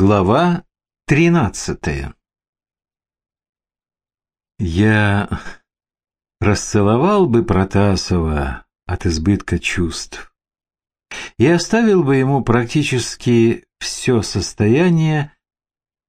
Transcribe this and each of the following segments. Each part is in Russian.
Глава тринадцатая. Я расцеловал бы Протасова от избытка чувств и оставил бы ему практически все состояние,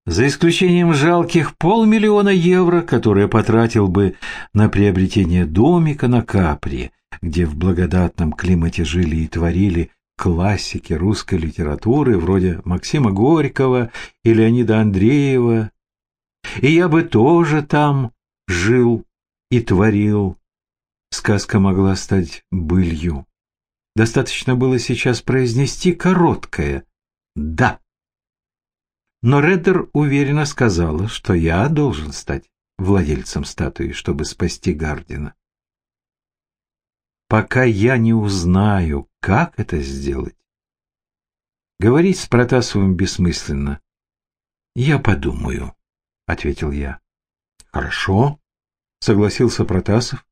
за исключением жалких полмиллиона евро, которые потратил бы на приобретение домика на Капри, где в благодатном климате жили и творили классики русской литературы вроде Максима Горького и Леонида Андреева. И я бы тоже там жил и творил. Сказка могла стать былью. Достаточно было сейчас произнести короткое «да». Но Реддер уверенно сказала, что я должен стать владельцем статуи, чтобы спасти Гардина. Пока я не узнаю, как это сделать? Говорить с Протасовым бессмысленно. Я подумаю, ответил я. Хорошо, согласился Протасов.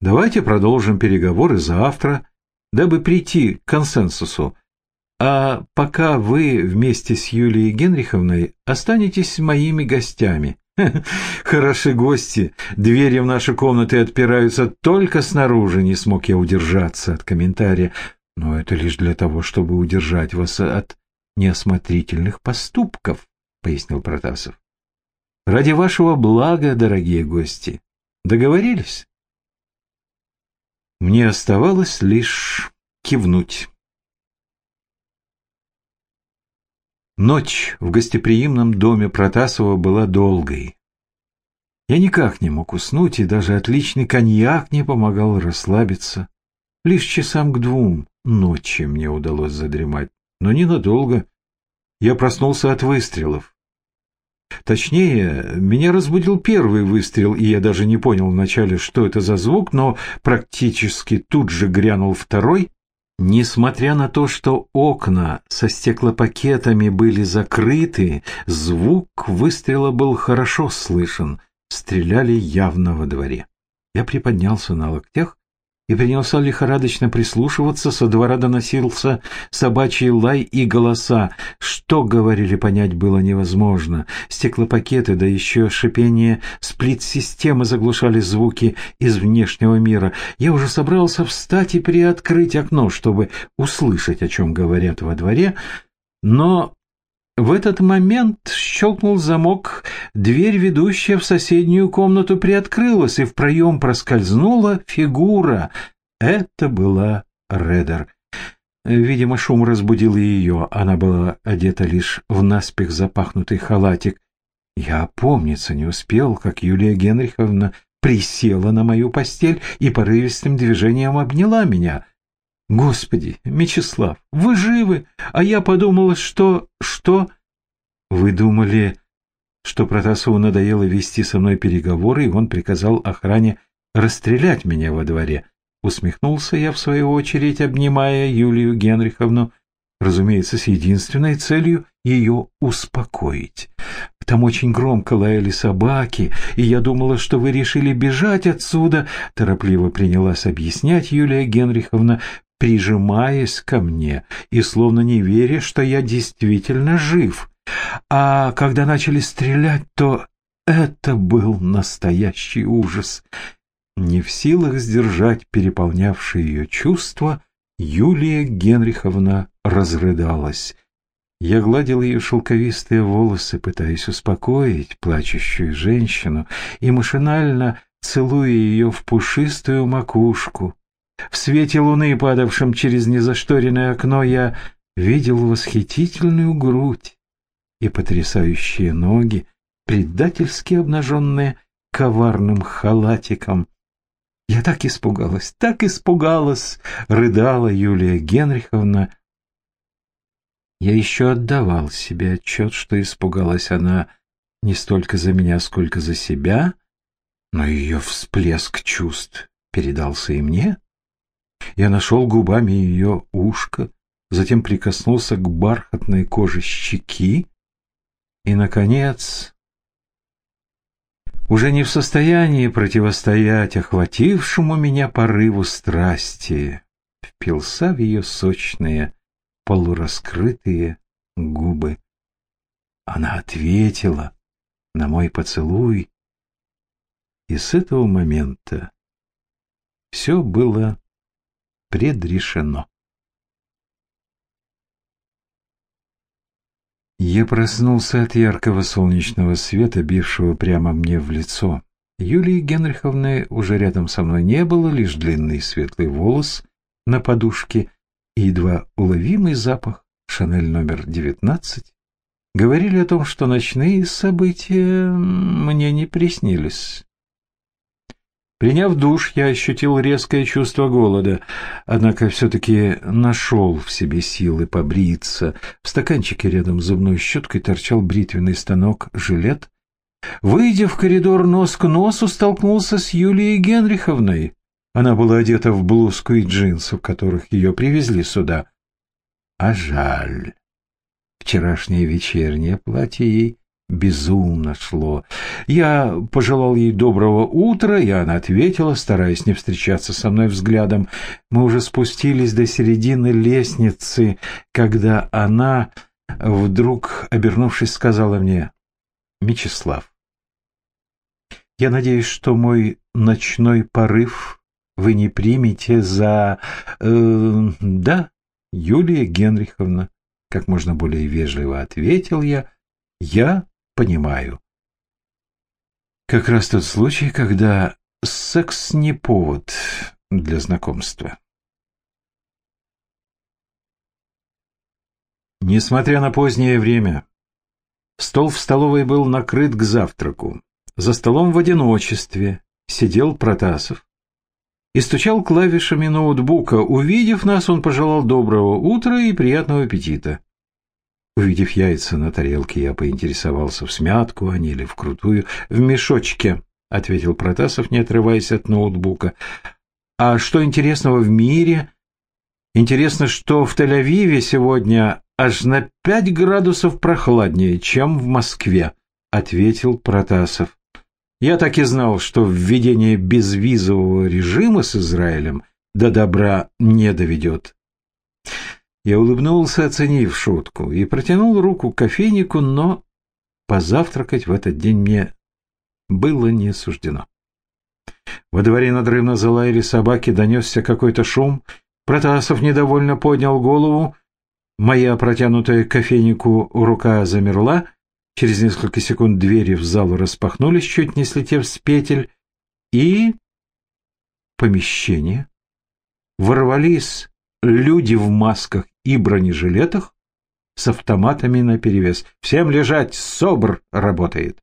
Давайте продолжим переговоры завтра, дабы прийти к консенсусу. А пока вы вместе с Юлией Генриховной останетесь моими гостями. Хороши гости. Двери в наши комнаты отпираются только снаружи. Не смог я удержаться от комментария. Но это лишь для того, чтобы удержать вас от неосмотрительных поступков, пояснил Протасов. Ради вашего блага, дорогие гости. Договорились? Мне оставалось лишь кивнуть. Ночь в гостеприимном доме Протасова была долгой. Я никак не мог уснуть, и даже отличный коньяк не помогал расслабиться. Лишь часам к двум ночи мне удалось задремать, но ненадолго. Я проснулся от выстрелов. Точнее, меня разбудил первый выстрел, и я даже не понял вначале, что это за звук, но практически тут же грянул второй, Несмотря на то, что окна со стеклопакетами были закрыты, звук выстрела был хорошо слышен. Стреляли явно во дворе. Я приподнялся на локтях и принялся лихорадочно прислушиваться, со двора доносился собачий лай и голоса. Что говорили, понять было невозможно. Стеклопакеты, да еще шипение сплит-системы заглушали звуки из внешнего мира. Я уже собрался встать и приоткрыть окно, чтобы услышать, о чем говорят во дворе, но в этот момент щелкнул замок, дверь, ведущая в соседнюю комнату, приоткрылась, и в проем проскользнула фигура. Это была Редер. Видимо, шум разбудил ее. Она была одета лишь в наспех запахнутый халатик. Я опомниться не успел, как Юлия Генриховна присела на мою постель и порывистым движением обняла меня — Господи, Мечислав, вы живы, а я подумала, что... что... Вы думали, что Протасову надоело вести со мной переговоры, и он приказал охране расстрелять меня во дворе. Усмехнулся я, в свою очередь, обнимая Юлию Генриховну, разумеется, с единственной целью ее успокоить. Там очень громко лаяли собаки, и я думала, что вы решили бежать отсюда, торопливо принялась объяснять Юлия Генриховна, прижимаясь ко мне и словно не веря, что я действительно жив. А когда начали стрелять, то это был настоящий ужас. Не в силах сдержать переполнявшие ее чувства, Юлия Генриховна разрыдалась. Я гладил ее шелковистые волосы, пытаясь успокоить плачущую женщину, и машинально целуя ее в пушистую макушку. В свете луны, падавшем через незашторенное окно, я видел восхитительную грудь и потрясающие ноги, предательски обнаженные коварным халатиком. Я так испугалась, так испугалась, рыдала Юлия Генриховна. Я еще отдавал себе отчет, что испугалась она не столько за меня, сколько за себя, но ее всплеск чувств передался и мне. Я нашел губами ее ушко, затем прикоснулся к бархатной коже щеки и, наконец, уже не в состоянии противостоять охватившему меня порыву страсти, впился в ее сочные, полураскрытые губы. Она ответила на мой поцелуй, и с этого момента все было предрешено. Я проснулся от яркого солнечного света, бившего прямо мне в лицо. Юлии Генриховны уже рядом со мной не было, лишь длинный светлый волос на подушке и едва уловимый запах «Шанель номер девятнадцать» говорили о том, что ночные события мне не приснились. Приняв душ, я ощутил резкое чувство голода, однако все-таки нашел в себе силы побриться. В стаканчике рядом с зубной щеткой торчал бритвенный станок, жилет. Выйдя в коридор нос к носу, столкнулся с Юлией Генриховной. Она была одета в блузку и джинсы, в которых ее привезли сюда. А жаль. Вчерашнее вечернее платье ей безумно шло. Я пожелал ей доброго утра, и она ответила, стараясь не встречаться со мной взглядом. Мы уже спустились до середины лестницы, когда она, вдруг обернувшись, сказала мне, «Мечислав, я надеюсь, что мой ночной порыв вы не примете за... Э, да, Юлия Генриховна, как можно более вежливо ответил я, я понимаю. Как раз тот случай, когда секс не повод для знакомства. Несмотря на позднее время, стол в столовой был накрыт к завтраку. За столом в одиночестве сидел Протасов и стучал клавишами ноутбука. Увидев нас, он пожелал доброго утра и приятного аппетита. Увидев яйца на тарелке, я поинтересовался, в смятку они или вкрутую. «В мешочке», — ответил Протасов, не отрываясь от ноутбука. «А что интересного в мире?» «Интересно, что в Тель-Авиве сегодня аж на пять градусов прохладнее, чем в Москве», — ответил Протасов. «Я так и знал, что введение безвизового режима с Израилем до добра не доведет». Я улыбнулся, оценив шутку, и протянул руку к кофейнику, но позавтракать в этот день мне было не суждено. Во дворе надрывно залаяли собаки, донесся какой-то шум. Протасов недовольно поднял голову. Моя протянутая к кофейнику рука замерла. Через несколько секунд двери в зал распахнулись, чуть не слетев с петель, и помещение ворвались люди в масках и бронежилетах с автоматами наперевес. «Всем лежать! СОБР работает!»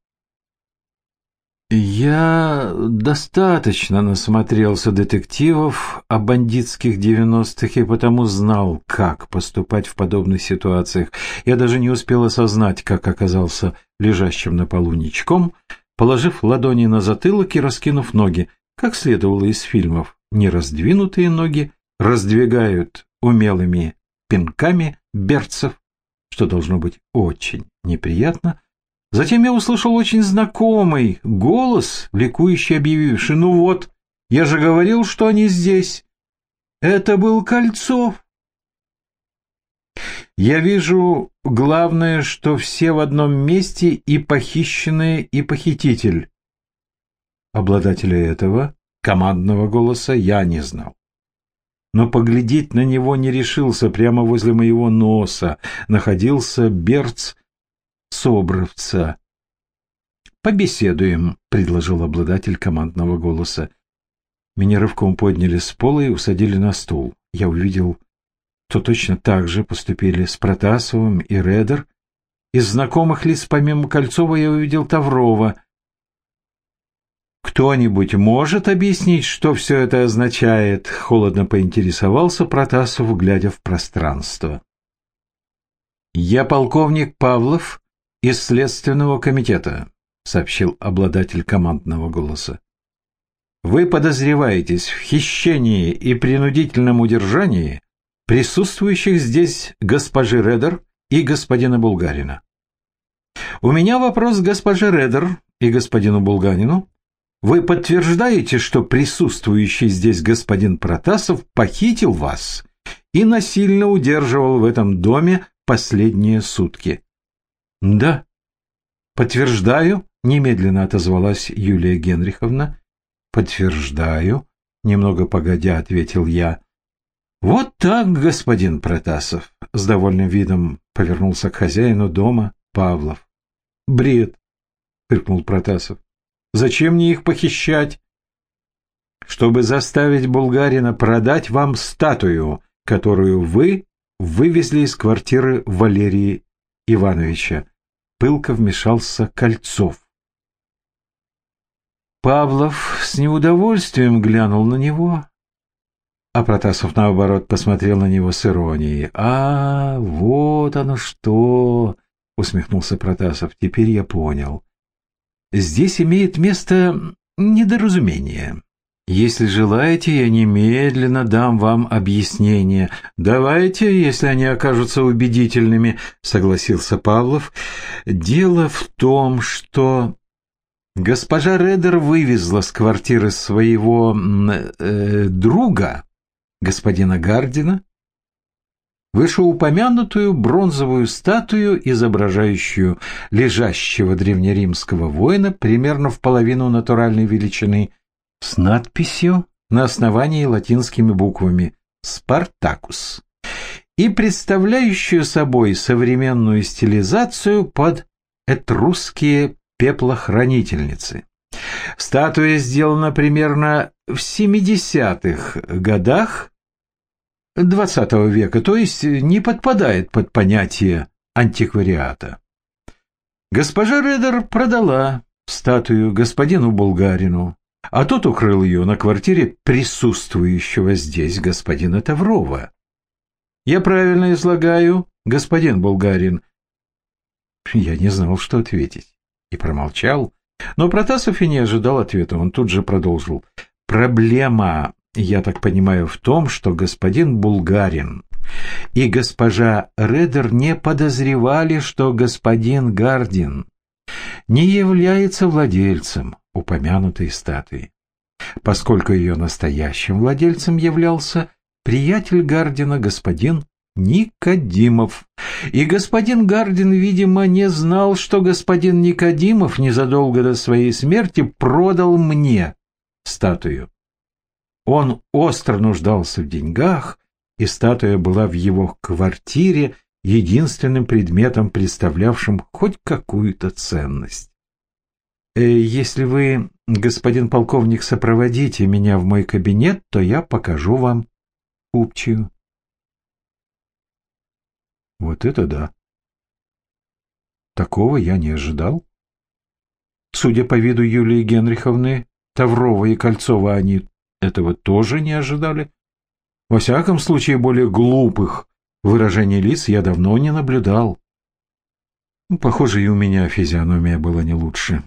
Я достаточно насмотрелся детективов о бандитских девяностых и потому знал, как поступать в подобных ситуациях. Я даже не успел осознать, как оказался лежащим на полу ничком, положив ладони на затылок и раскинув ноги, как следовало из фильмов. Нераздвинутые ноги раздвигают умелыми пинками берцев, что должно быть очень неприятно. Затем я услышал очень знакомый голос, ликующий объявивший, «Ну вот, я же говорил, что они здесь». Это был Кольцов. Я вижу, главное, что все в одном месте и похищенные, и похититель. Обладателя этого командного голоса я не знал но поглядеть на него не решился. Прямо возле моего носа находился берц Собровца. «Побеседуем», — предложил обладатель командного голоса. Меня рывком подняли с пола и усадили на стул. Я увидел, что точно так же поступили с Протасовым и Редер. Из знакомых лиц помимо Кольцова я увидел Таврова. «Кто-нибудь может объяснить, что все это означает?» — холодно поинтересовался Протасов, глядя в пространство. «Я полковник Павлов из Следственного комитета», — сообщил обладатель командного голоса. «Вы подозреваетесь в хищении и принудительном удержании присутствующих здесь госпожи Редер и господина Булгарина. У меня вопрос к госпоже Редер и господину Булганину вы подтверждаете, что присутствующий здесь господин Протасов похитил вас и насильно удерживал в этом доме последние сутки? Да, Подтверждаю, немедленно отозвалась Юлия Генриховна. Подтверждаю, немного погодя ответил я. Вот так, господин Протасов, с довольным видом повернулся к хозяину дома Павлов. Бред, фыркнул Протасов. Зачем мне их похищать? Чтобы заставить Булгарина продать вам статую, которую вы вывезли из квартиры Валерии Ивановича. Пылко вмешался Кольцов. Павлов с неудовольствием глянул на него, а Протасов, наоборот, посмотрел на него с иронией. «А, вот оно что!» — усмехнулся Протасов. «Теперь я понял. Здесь имеет место недоразумение. Если желаете, я немедленно дам вам объяснение. Давайте, если они окажутся убедительными, согласился Павлов. Дело в том, что госпожа Редер вывезла с квартиры своего э, друга, господина Гардина, вышеупомянутую бронзовую статую, изображающую лежащего древнеримского воина примерно в половину натуральной величины – с надписью на основании латинскими буквами «Спартакус» и представляющую собой современную стилизацию под этрусские пеплохранительницы. Статуя сделана примерно в 70-х годах XX века, то есть не подпадает под понятие антиквариата. Госпожа Редер продала статую господину Булгарину, а тот укрыл ее на квартире присутствующего здесь господина Таврова. Я правильно излагаю, господин Булгарин? Я не знал, что ответить, и промолчал. Но Протасов и не ожидал ответа, он тут же продолжил. Проблема, я так понимаю, в том, что господин Булгарин и госпожа Редер не подозревали, что господин Гардин не является владельцем упомянутой статуи, поскольку ее настоящим владельцем являлся приятель Гардина господин Никодимов. И господин Гардин, видимо, не знал, что господин Никодимов незадолго до своей смерти продал мне статую. Он остро нуждался в деньгах, и статуя была в его квартире единственным предметом, представлявшим хоть какую-то ценность. Э, «Если вы, господин полковник, сопроводите меня в мой кабинет, то я покажу вам купчую». Вот это да! Такого я не ожидал. Судя по виду Юлии Генриховны, Таврова и Кольцова они этого тоже не ожидали. Во всяком случае, более глупых выражений лиц я давно не наблюдал. Похоже, и у меня физиономия была не лучше.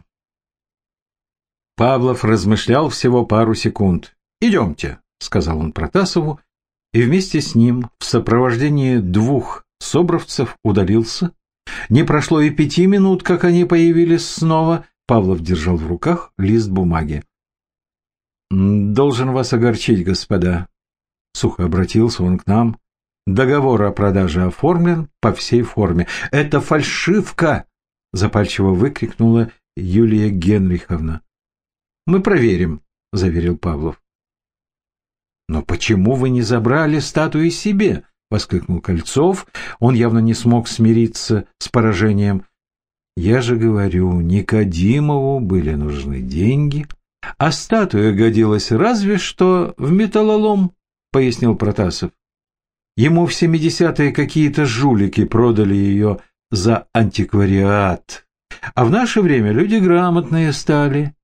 Павлов размышлял всего пару секунд. «Идемте», — сказал он Протасову, и вместе с ним в сопровождении двух собровцев удалился. Не прошло и пяти минут, как они появились снова. Павлов держал в руках лист бумаги. «Должен вас огорчить, господа», — сухо обратился он к нам. «Договор о продаже оформлен по всей форме. Это фальшивка!» — запальчиво выкрикнула Юлия Генриховна. Мы проверим, заверил Павлов. Но почему вы не забрали статуи себе? воскликнул Кольцов. Он явно не смог смириться с поражением. Я же говорю, Никодимову были нужны деньги, а статуя годилась разве что в металлолом, пояснил Протасов. Ему в семидесятые какие-то жулики продали ее за антиквариат, а в наше время люди грамотные стали.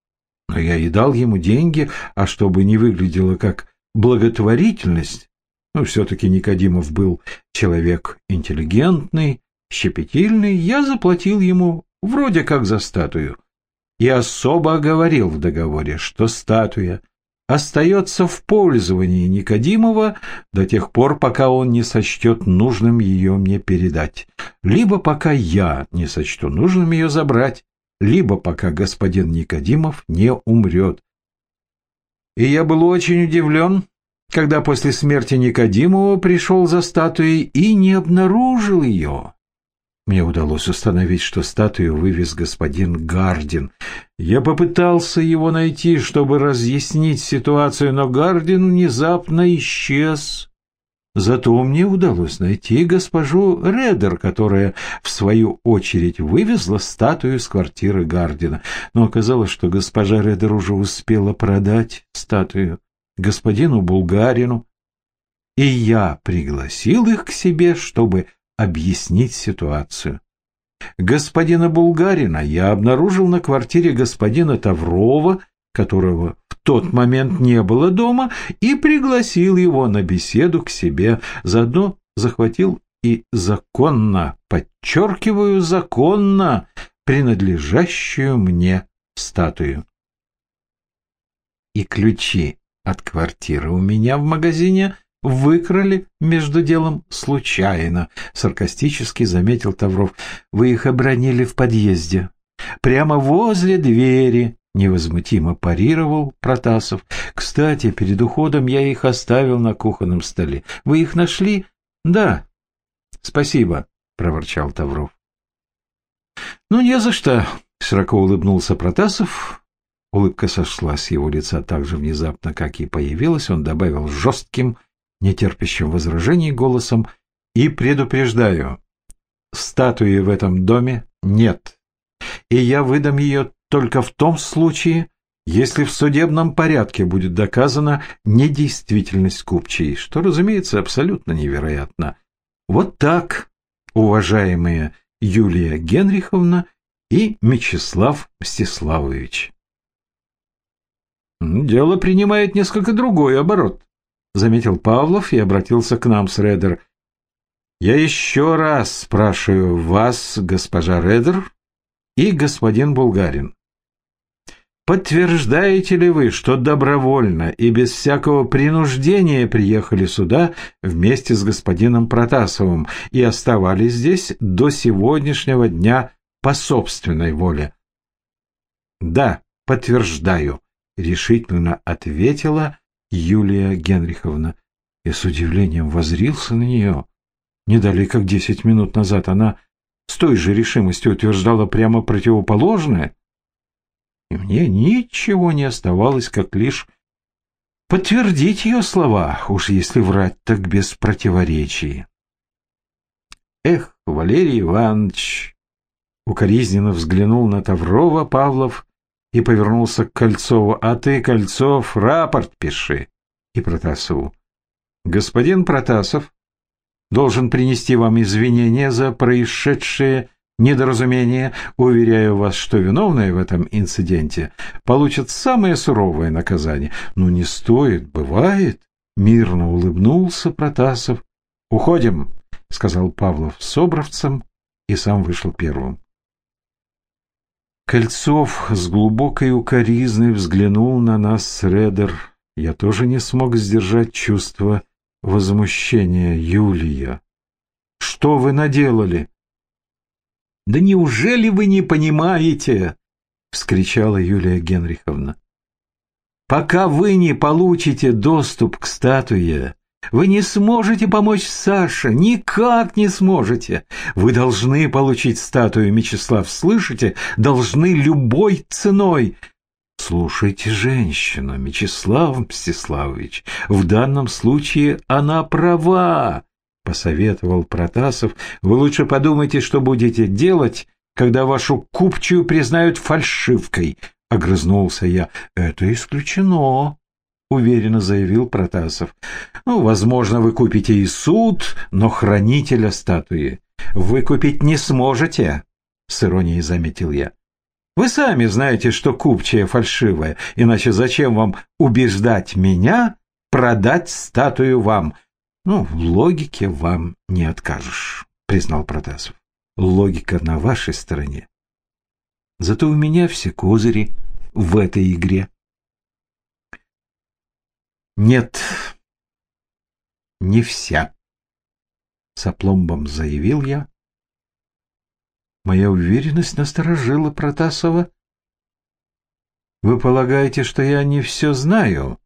Но я и дал ему деньги, а чтобы не выглядело как благотворительность, ну, все-таки Никодимов был человек интеллигентный, щепетильный, я заплатил ему вроде как за статую. И особо оговорил в договоре, что статуя остается в пользовании Никодимова до тех пор, пока он не сочтет нужным ее мне передать, либо пока я не сочту нужным ее забрать либо пока господин Никодимов не умрет. И я был очень удивлен, когда после смерти Никодимова пришел за статуей и не обнаружил ее. Мне удалось установить, что статую вывез господин Гардин. Я попытался его найти, чтобы разъяснить ситуацию, но Гардин внезапно исчез. Зато мне удалось найти госпожу Редер, которая, в свою очередь, вывезла статую с квартиры Гардина. Но оказалось, что госпожа Редер уже успела продать статую господину Булгарину, и я пригласил их к себе, чтобы объяснить ситуацию. Господина Булгарина я обнаружил на квартире господина Таврова, которого в тот момент не было дома, и пригласил его на беседу к себе, заодно захватил и законно, подчеркиваю, законно принадлежащую мне статую. И ключи от квартиры у меня в магазине выкрали между делом случайно, саркастически заметил Тавров. Вы их обронили в подъезде. Прямо возле двери, невозмутимо парировал Протасов. Кстати, перед уходом я их оставил на кухонном столе. Вы их нашли? Да. Спасибо, проворчал Тавров. Ну, не за что, широко улыбнулся Протасов. Улыбка сошла с его лица так же внезапно, как и появилась. Он добавил жестким, нетерпящим возражений голосом, и предупреждаю, статуи в этом доме нет, и я выдам ее только в том случае, если в судебном порядке будет доказана недействительность купчей, что, разумеется, абсолютно невероятно. Вот так, уважаемые Юлия Генриховна и Мечислав Мстиславович. Дело принимает несколько другой оборот, заметил Павлов и обратился к нам с Редер. Я еще раз спрашиваю вас, госпожа Редер и господин Булгарин. Подтверждаете ли вы, что добровольно и без всякого принуждения приехали сюда вместе с господином Протасовым и оставались здесь до сегодняшнего дня по собственной воле? Да, подтверждаю, решительно ответила Юлия Генриховна. Я с удивлением возрился на нее. Не далее, как десять минут назад она с той же решимостью утверждала прямо противоположное. И мне ничего не оставалось, как лишь подтвердить ее слова, уж если врать так без противоречий. Эх, Валерий Иванович! Укоризненно взглянул на Таврова Павлов и повернулся к Кольцову. «А ты, Кольцов, рапорт пиши!» И Протасову. «Господин Протасов должен принести вам извинения за происшедшее недоразумение. Уверяю вас, что виновные в этом инциденте получат самое суровое наказание. Ну, не стоит, бывает!» Мирно улыбнулся Протасов. «Уходим!» — сказал Павлов собровцам и сам вышел первым. Кольцов с глубокой укоризной взглянул на нас с Редер. Я тоже не смог сдержать чувство возмущения. Юлия, что вы наделали? Да неужели вы не понимаете? вскричала Юлия Генриховна. Пока вы не получите доступ к статуе, вы не сможете помочь Саше, никак не сможете. Вы должны получить статую, Мечислав, слышите? Должны любой ценой. Слушайте женщину, Мечислав Мстиславович, в данном случае она права, посоветовал Протасов. Вы лучше подумайте, что будете делать, когда вашу купчую признают фальшивкой. Огрызнулся я. Это исключено, уверенно заявил Протасов. Ну, возможно, вы купите и суд, но хранителя статуи вы купить не сможете, с иронией заметил я. Вы сами знаете, что купчая фальшивая, иначе зачем вам убеждать меня продать статую вам? Ну, в логике вам не откажешь, признал Протасов. Логика на вашей стороне. Зато у меня все козыри в этой игре. Нет, не вся, с опломбом заявил я. Моя уверенность насторожила Протасова. Вы полагаете, что я не все знаю?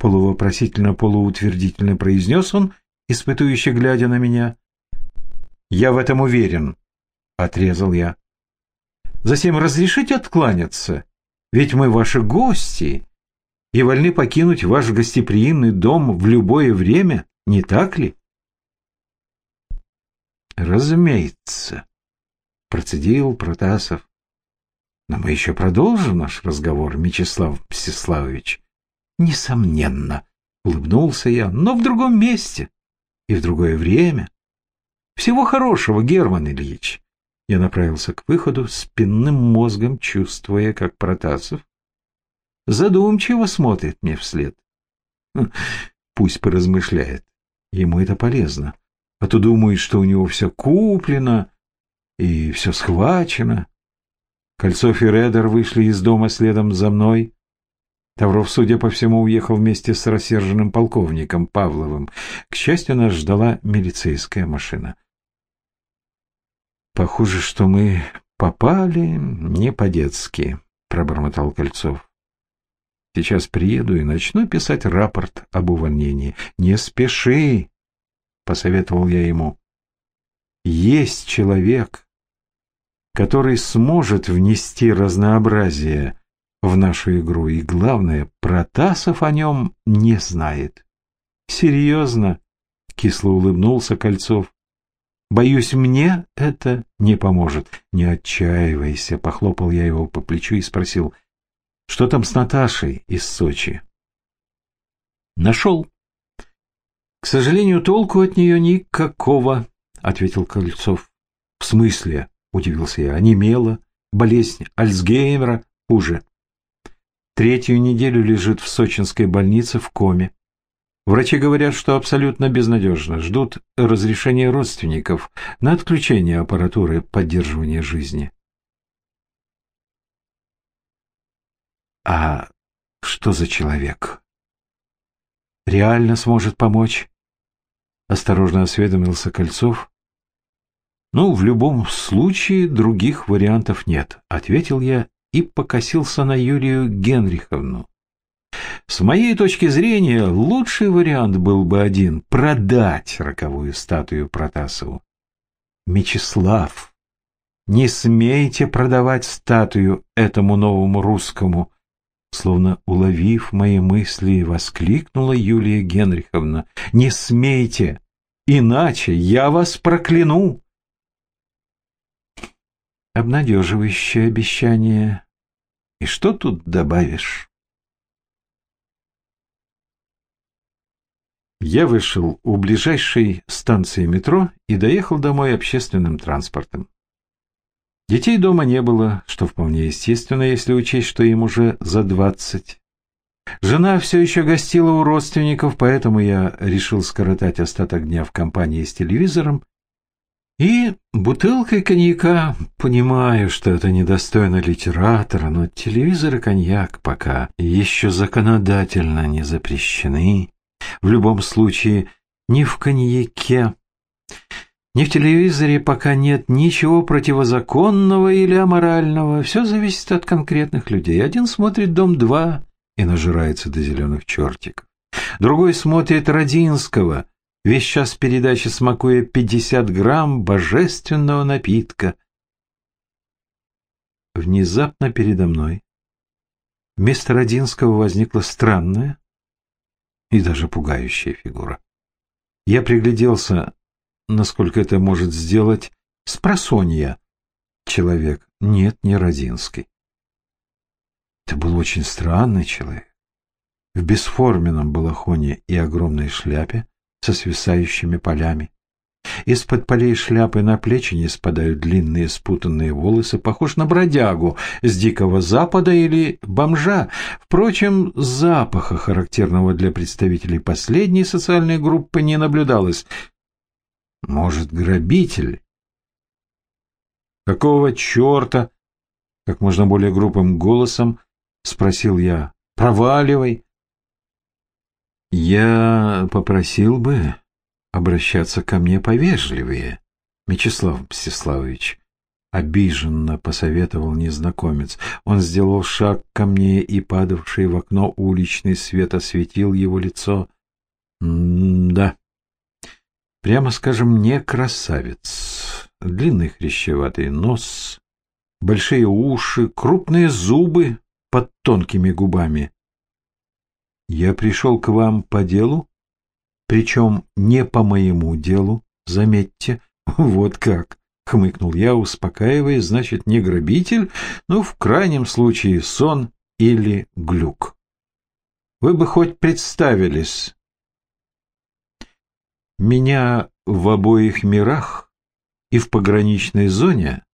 Полувопросительно-полуутвердительно произнес он, испытующе глядя на меня. Я в этом уверен, — отрезал я. «Затем разрешите откланяться, ведь мы ваши гости и вольны покинуть ваш гостеприимный дом в любое время, не так ли?» «Разумеется», — процедил Протасов. «Но мы еще продолжим наш разговор, Мечислав Мстиславович». «Несомненно», — улыбнулся я, — «но в другом месте и в другое время. Всего хорошего, Герман Ильич». Я направился к выходу, спинным мозгом чувствуя, как Протасов задумчиво смотрит мне вслед. Пусть поразмышляет. Ему это полезно. А то думает, что у него все куплено и все схвачено. Кольцов и Редер вышли из дома следом за мной. Тавров, судя по всему, уехал вместе с рассерженным полковником Павловым. К счастью, нас ждала милицейская машина. «Похоже, что мы попали не по-детски», — пробормотал Кольцов. «Сейчас приеду и начну писать рапорт об увольнении. Не спеши!» — посоветовал я ему. «Есть человек, который сможет внести разнообразие в нашу игру, и, главное, Протасов о нем не знает». «Серьезно?» — кисло улыбнулся Кольцов. «Боюсь, мне это не поможет». «Не отчаивайся», — похлопал я его по плечу и спросил, «что там с Наташей из Сочи?» «Нашел», к сожалению, толку от нее никакого, ответил Кольцов. В смысле? Удивился я. Онемела. Болезнь Альцгеймера хуже. Третью неделю лежит в сочинской больнице в коме. Врачи говорят, что абсолютно безнадежно. Ждут разрешения родственников на отключение аппаратуры поддерживания жизни. А что за человек? Реально сможет помочь? Осторожно осведомился Кольцов. «Ну, в любом случае других вариантов нет», — ответил я и покосился на Юлию Генриховну. С моей точки зрения, лучший вариант был бы один — продать роковую статую Протасову. Мечислав, не смейте продавать статую этому новому русскому, Словно уловив мои мысли, воскликнула Юлия Генриховна. «Не смейте! Иначе я вас прокляну!» Обнадеживающее обещание. И что тут добавишь? Я вышел у ближайшей станции метро и доехал домой общественным транспортом. Детей дома не было, что вполне естественно, если учесть, что им уже за двадцать. Жена все еще гостила у родственников, поэтому я решил скоротать остаток дня в компании с телевизором и бутылкой коньяка. Понимаю, что это недостойно литератора, но телевизор и коньяк пока еще законодательно не запрещены. В любом случае, не в коньяке, ни в телевизоре пока нет ничего противозаконного или аморального. Все зависит от конкретных людей. Один смотрит «Дом-2» и нажирается до зеленых чертиков. Другой смотрит Родинского, весь час передачи смакуя 50 грамм божественного напитка. Внезапно передо мной вместо Родинского возникла странная и даже пугающая фигура. Я пригляделся насколько это может сделать спросонья человек. Нет, не Родинский. Это был очень странный человек. В бесформенном балахоне и огромной шляпе со свисающими полями. Из-под полей шляпы на плечи не спадают длинные спутанные волосы, похож на бродягу с Дикого Запада или бомжа. Впрочем, запаха, характерного для представителей последней социальной группы, не наблюдалось. Может, грабитель? Какого черта? Как можно более грубым голосом спросил я. Проваливай. Я попросил бы обращаться ко мне повежливее, Мечислав Мстиславович. Обиженно посоветовал незнакомец. Он сделал шаг ко мне, и падавший в окно уличный свет осветил его лицо. Да, Прямо скажем, не красавец. длинный хрящеватый нос, большие уши, крупные зубы под тонкими губами. Я пришел к вам по делу, причем не по моему делу, заметьте. Вот как, хмыкнул я, успокаиваясь, значит, не грабитель, но в крайнем случае сон или глюк. Вы бы хоть представились. Меня в обоих мирах и в пограничной зоне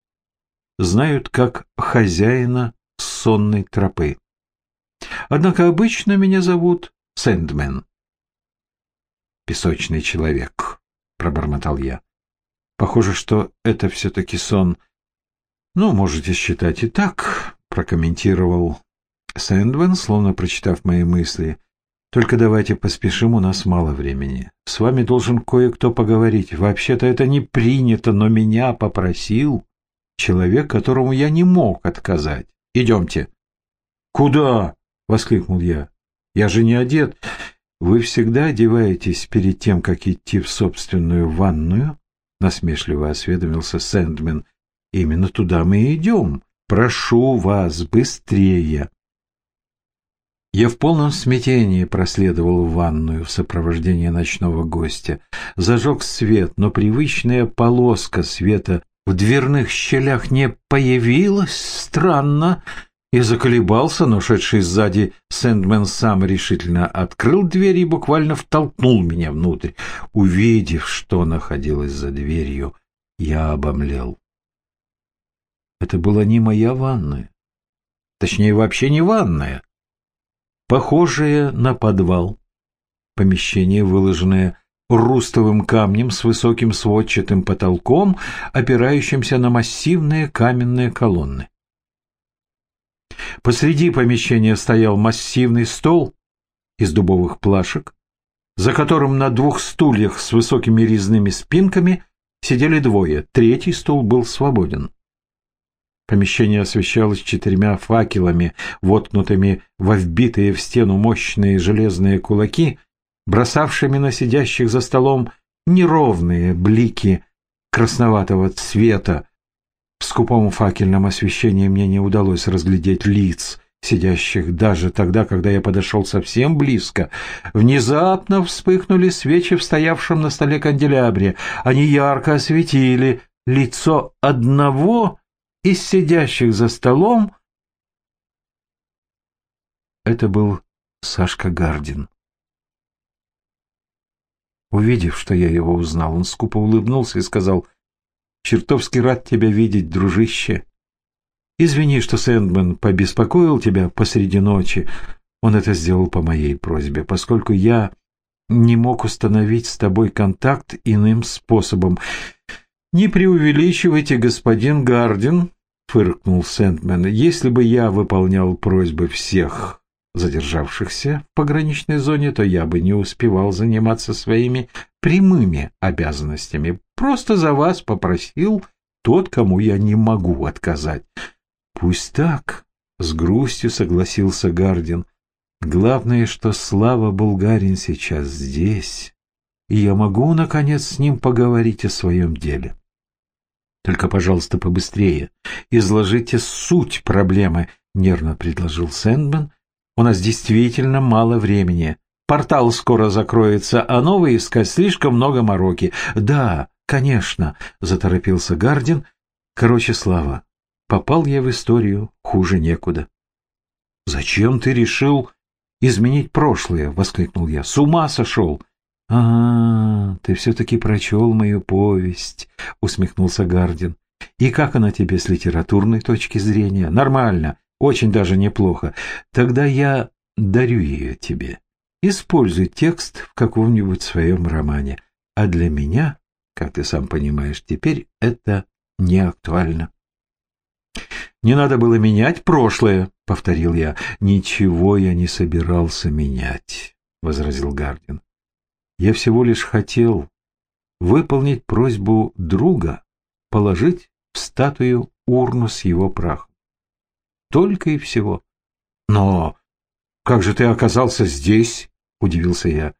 знают как хозяина сонной тропы. Однако обычно меня зовут Сэндмен. «Песочный человек», — пробормотал я. «Похоже, что это все-таки сон. Ну, можете считать и так», — прокомментировал Сэндмен, словно прочитав мои мысли. «Только давайте поспешим, у нас мало времени. С вами должен кое-кто поговорить. Вообще-то это не принято, но меня попросил человек, которому я не мог отказать. Идемте». «Куда?» воскликнул я. Я же не одет. Вы всегда одеваетесь перед тем, как идти в собственную ванную? Насмешливо осведомился Сэндмен. Именно туда мы и идем. Прошу вас, быстрее. Я в полном смятении проследовал в ванную в сопровождении ночного гостя. Зажег свет, но привычная полоска света в дверных щелях не появилась. Странно. Я заколебался, но шедший сзади Сэндмен сам решительно открыл дверь и буквально втолкнул меня внутрь. Увидев, что находилось за дверью, я обомлел. Это была не моя ванная. Точнее, вообще не ванная. Похожее на подвал. Помещение, выложенное рустовым камнем с высоким сводчатым потолком, опирающимся на массивные каменные колонны. Посреди помещения стоял массивный стол из дубовых плашек, за которым на двух стульях с высокими резными спинками сидели двое, третий стул был свободен. Помещение освещалось четырьмя факелами, воткнутыми во вбитые в стену мощные железные кулаки, бросавшими на сидящих за столом неровные блики красноватого цвета, в скупом факельном освещении мне не удалось разглядеть лиц, сидящих даже тогда, когда я подошел совсем близко. Внезапно вспыхнули свечи в стоявшем на столе канделябре. Они ярко осветили лицо одного из сидящих за столом. Это был Сашка Гардин. Увидев, что я его узнал, он скупо улыбнулся и сказал — Чертовски рад тебя видеть, дружище. Извини, что Сэндман побеспокоил тебя посреди ночи. Он это сделал по моей просьбе, поскольку я не мог установить с тобой контакт иным способом. Не преувеличивайте, господин Гардин, фыркнул Сэндман. Если бы я выполнял просьбы всех задержавшихся в пограничной зоне, то я бы не успевал заниматься своими прямыми обязанностями. Просто за вас попросил тот, кому я не могу отказать. Пусть так, с грустью согласился Гардин. Главное, что Слава Булгарин сейчас здесь, и я могу, наконец, с ним поговорить о своем деле. Только, пожалуйста, побыстрее. Изложите суть проблемы, нервно предложил Сэндман, у нас действительно мало времени. Портал скоро закроется, а новый искать слишком много мороки. Да, конечно, заторопился Гардин. Короче, Слава, попал я в историю, хуже некуда. Зачем ты решил изменить прошлое? воскликнул я. С ума сошел. А, ты все-таки прочел мою повесть, усмехнулся Гардин. И как она тебе с литературной точки зрения? Нормально. Очень даже неплохо. Тогда я дарю ее тебе. Используй текст в каком-нибудь своем романе. А для меня, как ты сам понимаешь, теперь это не актуально. «Не надо было менять прошлое», — повторил я. «Ничего я не собирался менять», — возразил Гардин. «Я всего лишь хотел выполнить просьбу друга положить в статую урну с его прахом. Только и всего. Но как же ты оказался здесь? Удивился я.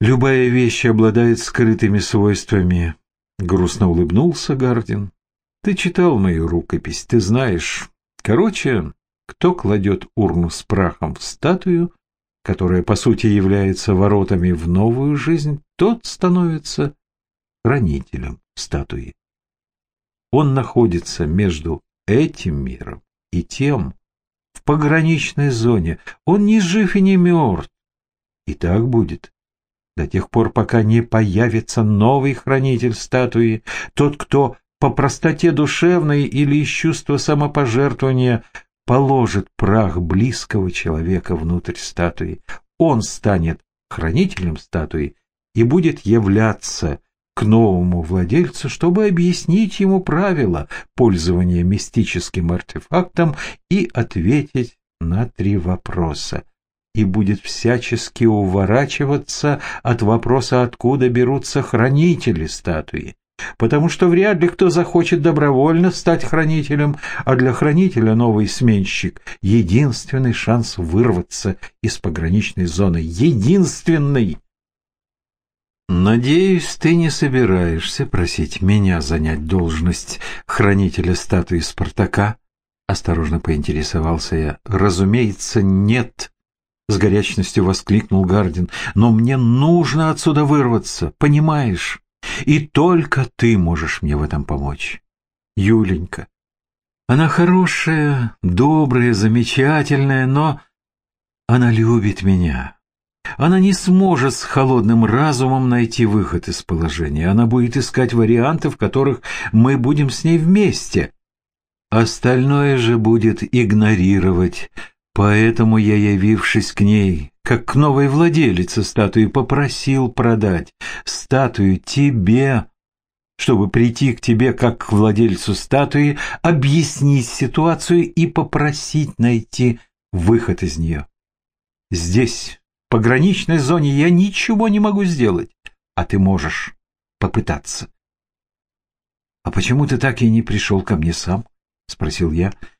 Любая вещь обладает скрытыми свойствами. Грустно улыбнулся Гардин. Ты читал мою рукопись, ты знаешь. Короче, кто кладет урну с прахом в статую, которая по сути является воротами в новую жизнь, тот становится хранителем статуи. Он находится между этим миром и тем, в пограничной зоне. Он не жив и не мертв. И так будет до тех пор, пока не появится новый хранитель статуи, тот, кто по простоте душевной или из чувства самопожертвования положит прах близкого человека внутрь статуи. Он станет хранителем статуи и будет являться к новому владельцу, чтобы объяснить ему правила пользования мистическим артефактом и ответить на три вопроса и будет всячески уворачиваться от вопроса, откуда берутся хранители статуи. Потому что вряд ли кто захочет добровольно стать хранителем, а для хранителя новый сменщик — единственный шанс вырваться из пограничной зоны. Единственный! «Надеюсь, ты не собираешься просить меня занять должность хранителя статуи Спартака?» Осторожно поинтересовался я. «Разумеется, нет!» — с горячностью воскликнул Гардин. «Но мне нужно отсюда вырваться, понимаешь? И только ты можешь мне в этом помочь. Юленька. Она хорошая, добрая, замечательная, но она любит меня. Она не сможет с холодным разумом найти выход из положения. Она будет искать варианты, в которых мы будем с ней вместе. Остальное же будет игнорировать, Поэтому я, явившись к ней, как к новой владелице статуи, попросил продать статую тебе, чтобы прийти к тебе как к владельцу статуи, объяснить ситуацию и попросить найти выход из нее. Здесь, в пограничной зоне, я ничего не могу сделать, а ты можешь попытаться. — А почему ты так и не пришел ко мне сам? — спросил я. —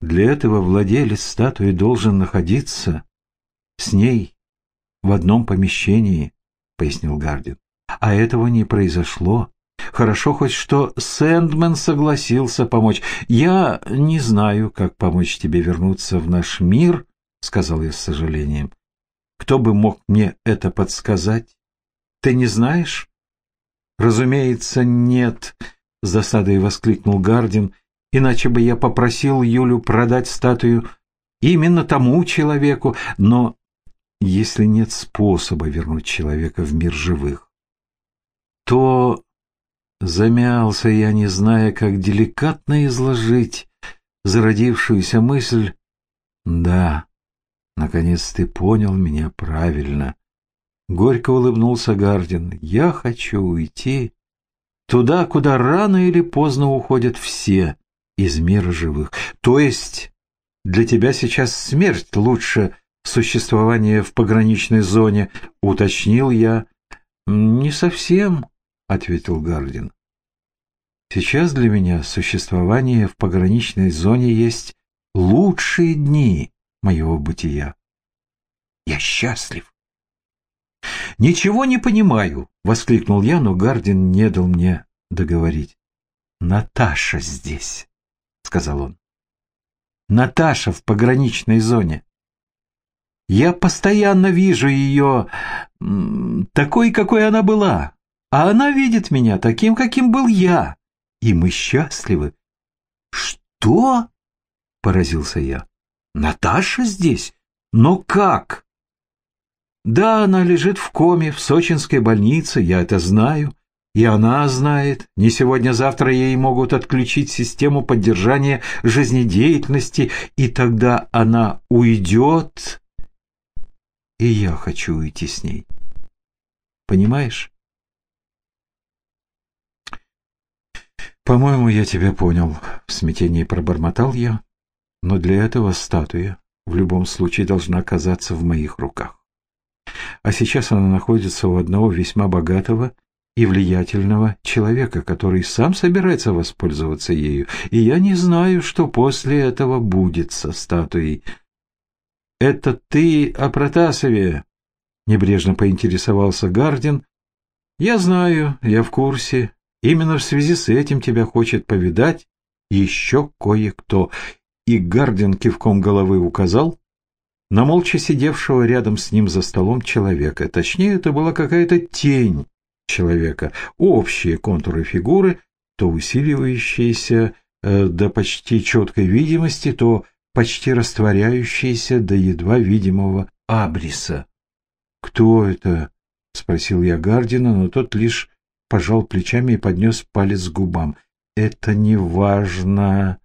для этого владелец статуи должен находиться с ней в одном помещении, — пояснил Гардин. А этого не произошло. Хорошо хоть что Сэндмен согласился помочь. Я не знаю, как помочь тебе вернуться в наш мир, — сказал я с сожалением. Кто бы мог мне это подсказать? Ты не знаешь? Разумеется, нет, — с досадой воскликнул Гардин — иначе бы я попросил Юлю продать статую именно тому человеку, но если нет способа вернуть человека в мир живых, то замялся я, не зная, как деликатно изложить зародившуюся мысль «Да, наконец ты понял меня правильно». Горько улыбнулся Гардин. «Я хочу уйти туда, куда рано или поздно уходят все, из мира живых. То есть для тебя сейчас смерть лучше существования в пограничной зоне, уточнил я. Не совсем, ответил Гардин. Сейчас для меня существование в пограничной зоне есть лучшие дни моего бытия. Я счастлив. «Ничего не понимаю!» — воскликнул я, но Гардин не дал мне договорить. «Наташа здесь!» Сказал он. Наташа в пограничной зоне. Я постоянно вижу ее такой, какой она была, а она видит меня таким, каким был я, и мы счастливы. Что? Поразился я. Наташа здесь? Но как? Да, она лежит в коме в сочинской больнице, я это знаю. И она знает, не сегодня-завтра ей могут отключить систему поддержания жизнедеятельности, и тогда она уйдет, и я хочу уйти с ней. Понимаешь? По-моему, я тебя понял, в смятении пробормотал я, но для этого статуя в любом случае должна оказаться в моих руках. А сейчас она находится у одного весьма богатого и влиятельного человека, который сам собирается воспользоваться ею, и я не знаю, что после этого будет со статуей. — Это ты о Протасове? — небрежно поинтересовался Гардин. — Я знаю, я в курсе, Именно в связи с этим тебя хочет повидать еще кое-кто. И Гардин кивком головы указал на молча сидевшего рядом с ним за столом человека. Точнее, это была какая-то тень человека, общие контуры фигуры, то усиливающиеся э, до почти четкой видимости, то почти растворяющиеся до едва видимого абриса. «Кто это?» — спросил я Гардина, но тот лишь пожал плечами и поднес палец к губам. «Это не важно,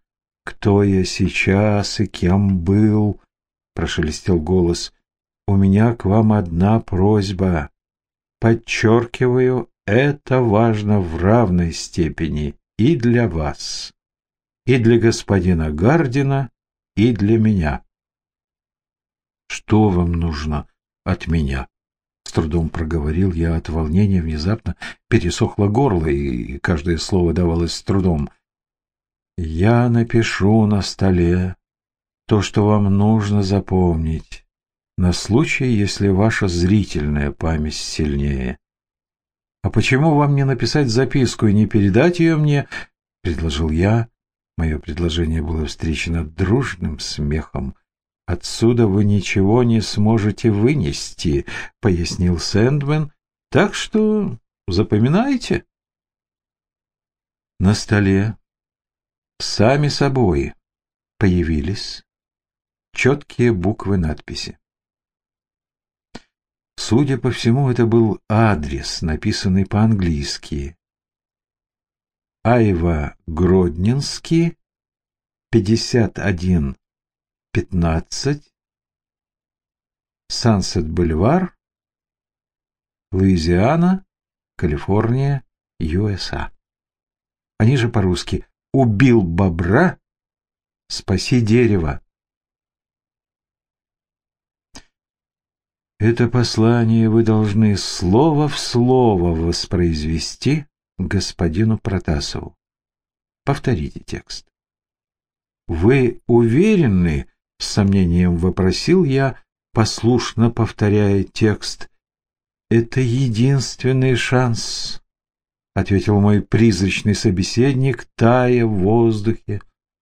кто я сейчас и кем был», — прошелестел голос. «У меня к вам одна просьба. Подчеркиваю, это важно в равной степени и для вас, и для господина Гардина, и для меня». «Что вам нужно от меня?» С трудом проговорил я от волнения, внезапно пересохло горло, и каждое слово давалось с трудом. «Я напишу на столе то, что вам нужно запомнить, на случай, если ваша зрительная память сильнее. А почему вам не написать записку и не передать ее мне?» — предложил я. Мое предложение было встречено дружным смехом. «Отсюда вы ничего не сможете вынести», — пояснил Сэндмен. «Так что запоминайте». На столе сами собой появились четкие буквы надписи. Судя по всему, это был адрес, написанный по-английски. Айва Гродненский, 51 15, Сансет-Бульвар, Луизиана, Калифорния, ЮСА. Они же по-русски «Убил бобра, спаси дерево». Это послание вы должны слово в слово воспроизвести господину Протасову. Повторите текст. Вы уверены, с сомнением вопросил я, послушно повторяя текст. «Это единственный шанс», — ответил мой призрачный собеседник, тая в воздухе.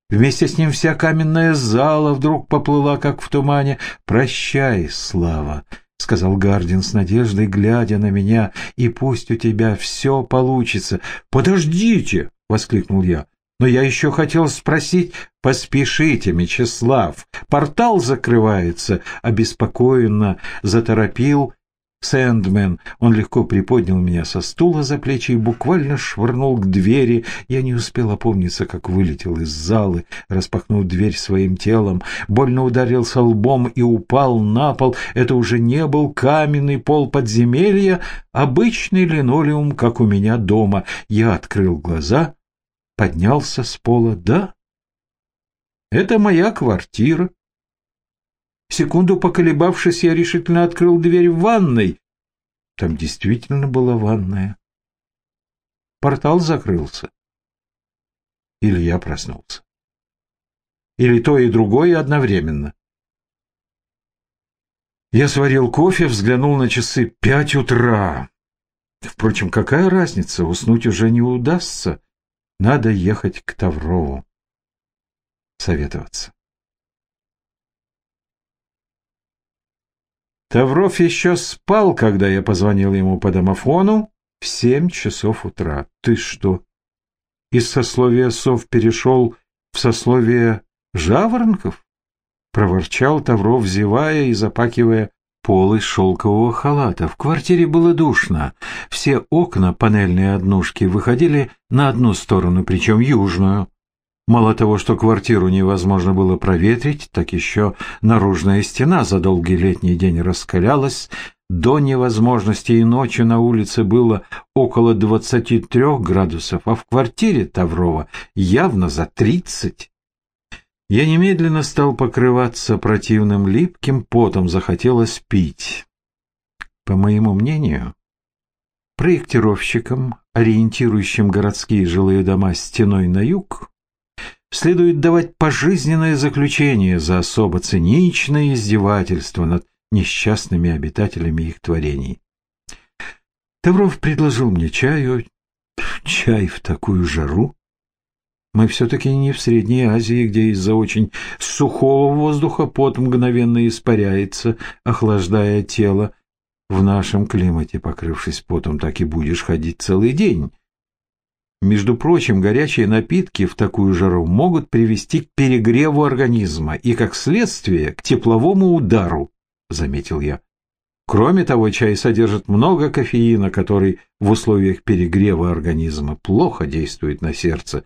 Вместе с ним вся каменная зала вдруг поплыла, как в тумане. «Прощай, Слава», — сказал Гардин с надеждой, глядя на меня, — «и пусть у тебя все получится». «Подождите!» — воскликнул я. Но я еще хотел спросить, поспешите, Мечислав, портал закрывается, обеспокоенно заторопил Сэндмен. Он легко приподнял меня со стула за плечи и буквально швырнул к двери. Я не успел опомниться, как вылетел из залы, распахнул дверь своим телом, больно ударился лбом и упал на пол. Это уже не был каменный пол подземелья, обычный линолеум, как у меня дома. Я открыл глаза — поднялся с пола. Да, это моя квартира. Секунду поколебавшись, я решительно открыл дверь в ванной. Там действительно была ванная. Портал закрылся. Или я проснулся. Или то и другое одновременно. Я сварил кофе, взглянул на часы. Пять утра. Впрочем, какая разница, уснуть уже не удастся. Надо ехать к Таврову. Советоваться. Тавров еще спал, когда я позвонил ему по домофону в семь часов утра. Ты что, из сословия сов перешел в сословие жаворонков? Проворчал Тавров, зевая и запакивая полы шелкового халата. В квартире было душно. Все окна панельные однушки выходили на одну сторону, причем южную. Мало того, что квартиру невозможно было проветрить, так еще наружная стена за долгий летний день раскалялась до невозможности, и ночью на улице было около 23 градусов, а в квартире Таврова явно за 30. Я немедленно стал покрываться противным липким потом, захотелось пить. По моему мнению, проектировщикам, ориентирующим городские жилые дома стеной на юг, следует давать пожизненное заключение за особо циничное издевательство над несчастными обитателями их творений. Тавров предложил мне чаю. Чай в такую жару? Мы все-таки не в Средней Азии, где из-за очень сухого воздуха пот мгновенно испаряется, охлаждая тело. В нашем климате, покрывшись потом, так и будешь ходить целый день. Между прочим, горячие напитки в такую жару могут привести к перегреву организма и, как следствие, к тепловому удару, заметил я. Кроме того, чай содержит много кофеина, который в условиях перегрева организма плохо действует на сердце.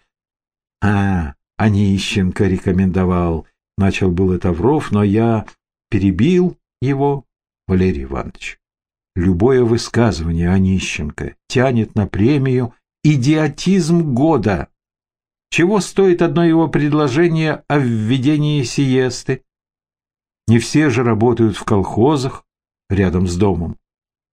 А, Онищенко рекомендовал, начал был Тавров, но я перебил его, Валерий Иванович. Любое высказывание Онищенко тянет на премию идиотизм года. Чего стоит одно его предложение о введении сиесты? Не все же работают в колхозах рядом с домом.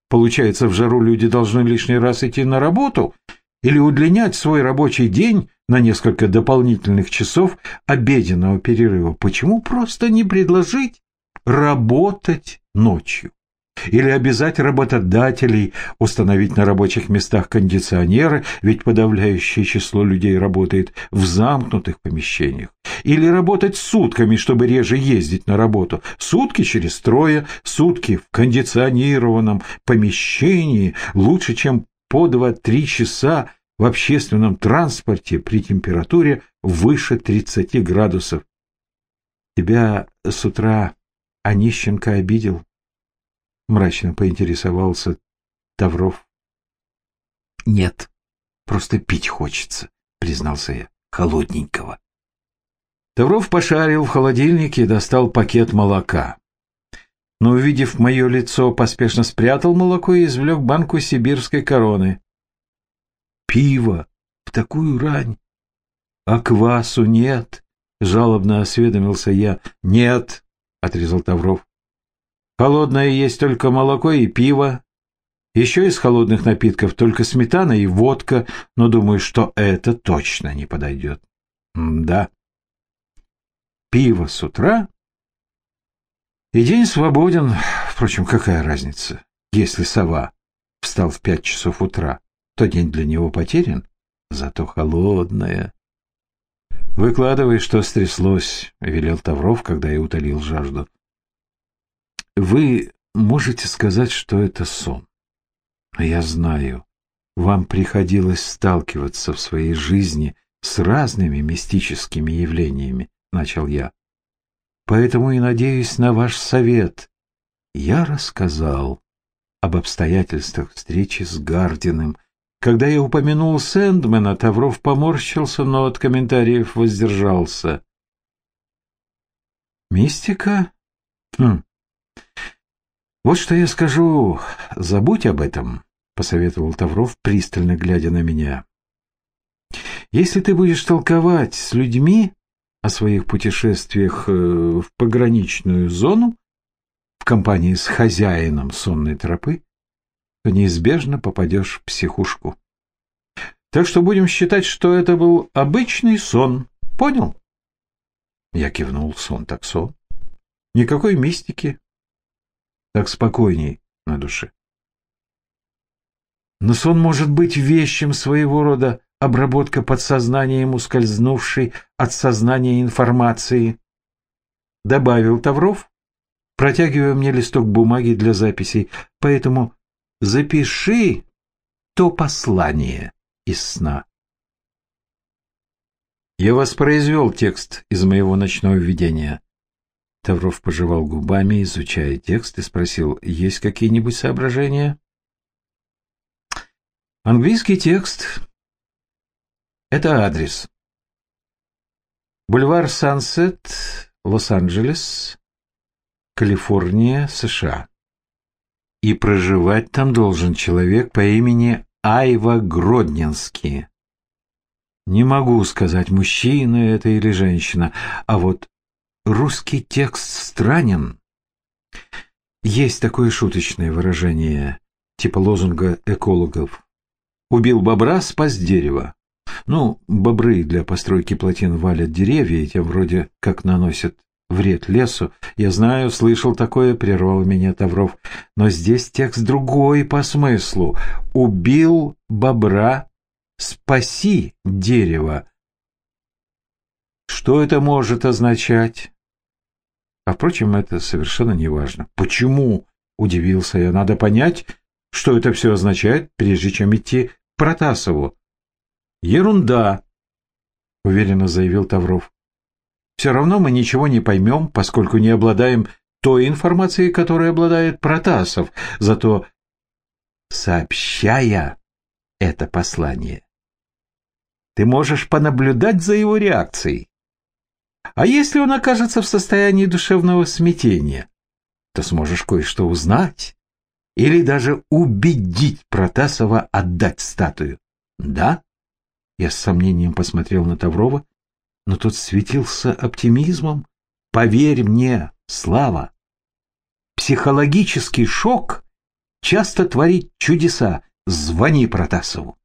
Получается, в жару люди должны лишний раз идти на работу или удлинять свой рабочий день на несколько дополнительных часов обеденного перерыва. Почему просто не предложить работать ночью? Или обязать работодателей установить на рабочих местах кондиционеры, ведь подавляющее число людей работает в замкнутых помещениях. Или работать сутками, чтобы реже ездить на работу. Сутки через трое, сутки в кондиционированном помещении лучше, чем по 2-3 часа в общественном транспорте при температуре выше 30 градусов. Тебя с утра Онищенко обидел? Мрачно поинтересовался Тавров. Нет, просто пить хочется, признался я, холодненького. Тавров пошарил в холодильнике и достал пакет молока. Но, увидев мое лицо, поспешно спрятал молоко и извлек банку сибирской короны. «Пиво! В такую рань!» «А квасу нет!» — жалобно осведомился я. «Нет!» — отрезал Тавров. Холодное есть только молоко и пиво. Еще из холодных напитков только сметана и водка, но думаю, что это точно не подойдет. М да. Пиво с утра, и день свободен. Впрочем, какая разница, если сова встал в пять часов утра, то день для него потерян, зато холодная. «Выкладывай, что стряслось», — велел Тавров, когда я утолил жажду. Вы можете сказать, что это сон. Я знаю, вам приходилось сталкиваться в своей жизни с разными мистическими явлениями, начал я. Поэтому и надеюсь на ваш совет. Я рассказал об обстоятельствах встречи с Гардиным. Когда я упомянул Сэндмена, Тавров поморщился, но от комментариев воздержался. Мистика? Хм. «Вот что я скажу. Забудь об этом», — посоветовал Тавров, пристально глядя на меня. «Если ты будешь толковать с людьми о своих путешествиях э, в пограничную зону в компании с хозяином сонной тропы, то неизбежно попадешь в психушку. Так что будем считать, что это был обычный сон. Понял?» Я кивнул. Сон так сон. Никакой мистики, так спокойней на душе. Но сон может быть вещим своего рода обработка подсознанием ускользнувшей от сознания информации. Добавил Тавров, протягивая мне листок бумаги для записей, поэтому запиши то послание из сна. Я воспроизвел текст из моего ночного видения. Тавров пожевал губами, изучая текст, и спросил, есть какие-нибудь соображения? Английский текст — это адрес. Бульвар Сансет, Лос-Анджелес, Калифорния, США. И проживать там должен человек по имени Айва Гродненский. Не могу сказать, мужчина это или женщина, а вот русский текст странен. Есть такое шуточное выражение, типа лозунга экологов. Убил бобра, спас дерево. Ну, бобры для постройки плотин валят деревья и тем вроде как наносят вред лесу. Я знаю, слышал такое, прервал меня Тавров. Но здесь текст другой по смыслу. Убил бобра, «Спаси дерево». Что это может означать? А впрочем, это совершенно не важно. Почему? Удивился я. Надо понять, что это все означает, прежде чем идти к Протасову. Ерунда, уверенно заявил Тавров. Все равно мы ничего не поймем, поскольку не обладаем той информацией, которой обладает Протасов. Зато, сообщая это послание, ты можешь понаблюдать за его реакцией. А если он окажется в состоянии душевного смятения, то сможешь кое-что узнать или даже убедить Протасова отдать статую. Да? Я с сомнением посмотрел на Таврова, но тот светился оптимизмом. Поверь мне, Слава, психологический шок часто творит чудеса. Звони Протасову.